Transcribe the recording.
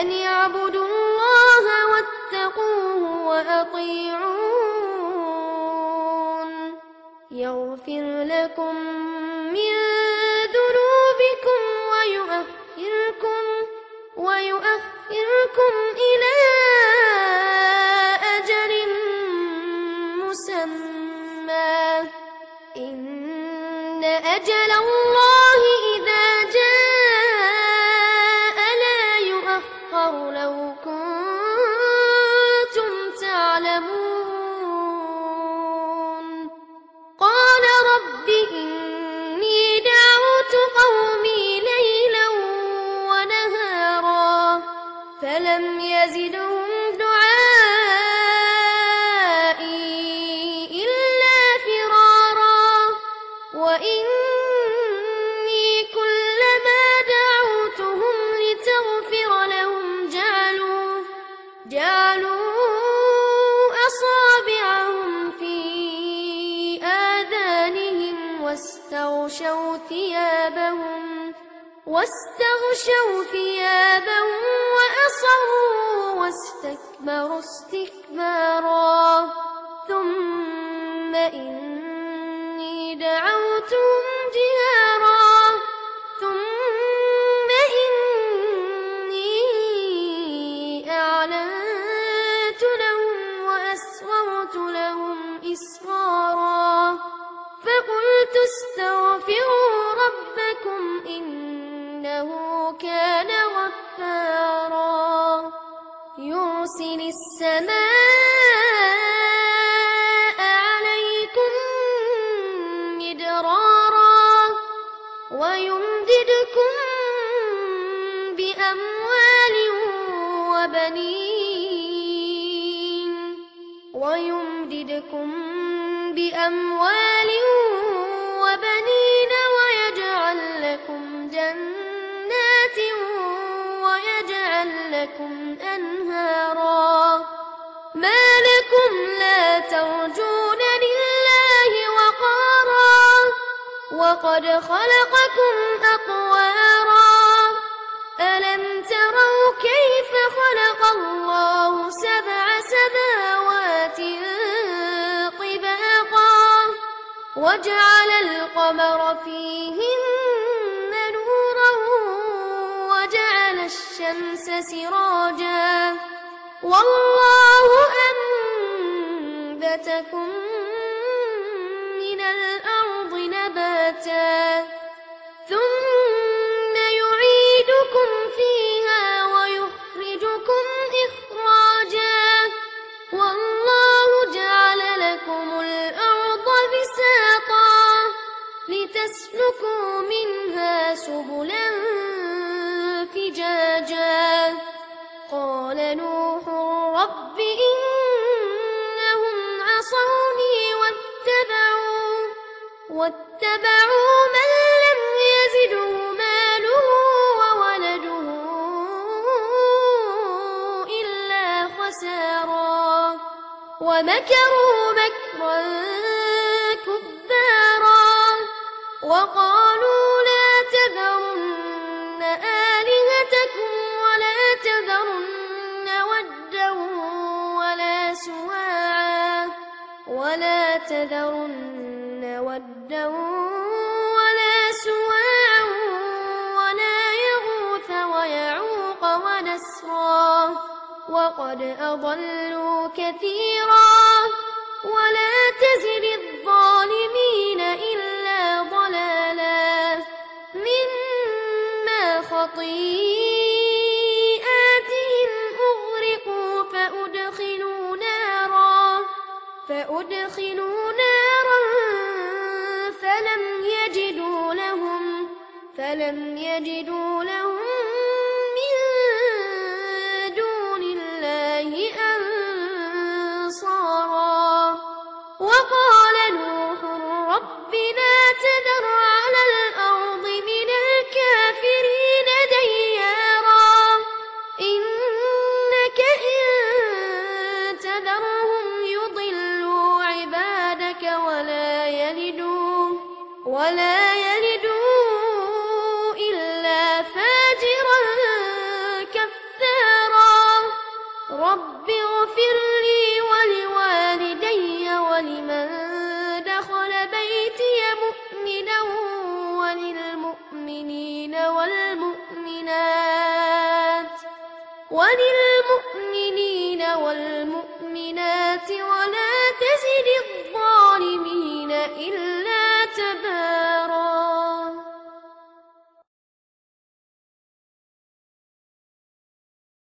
أن اعبدوا الله واتقوه وأطيعون. يغفر لكم من ذنوبكم ويؤخركم ويؤخركم إلى وإني كلما دعوتهم لتغفر لهم جعلوا جعلوا أصابعهم في آذانهم واستغشوا ثيابهم واستغشوا ثيابهم وأصروا واستكبروا استكبارا ثم إني دعوتهم جهارا وبنين ويمددكم بأموال وبنين ويجعل لكم جنات ويجعل لكم أنهارا. ما لكم لا ترجون لله وقارا. وقد خلقكم أطوارا الله سبع سماوات طباقا وجعل القمر فيهن نورا وجعل الشمس سراجا والله أنبتكم لتسلكوا منها سبلا فجاجا. قال نوح رب إنهم عصوني واتبعوا واتبعوا من لم يزده ماله وولده إلا خسارا. ومكروا مكرا كبارا. وقالوا لا تذرن آلهتكم ولا تذرن ودا ولا سواعا ولا تذرن ودا ولا سواعا ولا يغوث ويعوق ونسرا وقد أضلوا كثيرا ولا تزد الظالمين خطيئاتهم أغرقوا فأدخلوا نارا فأدخلوا نارا فلم يجدوا لهم فلم يجدوا وللمؤمنين والمؤمنات ولا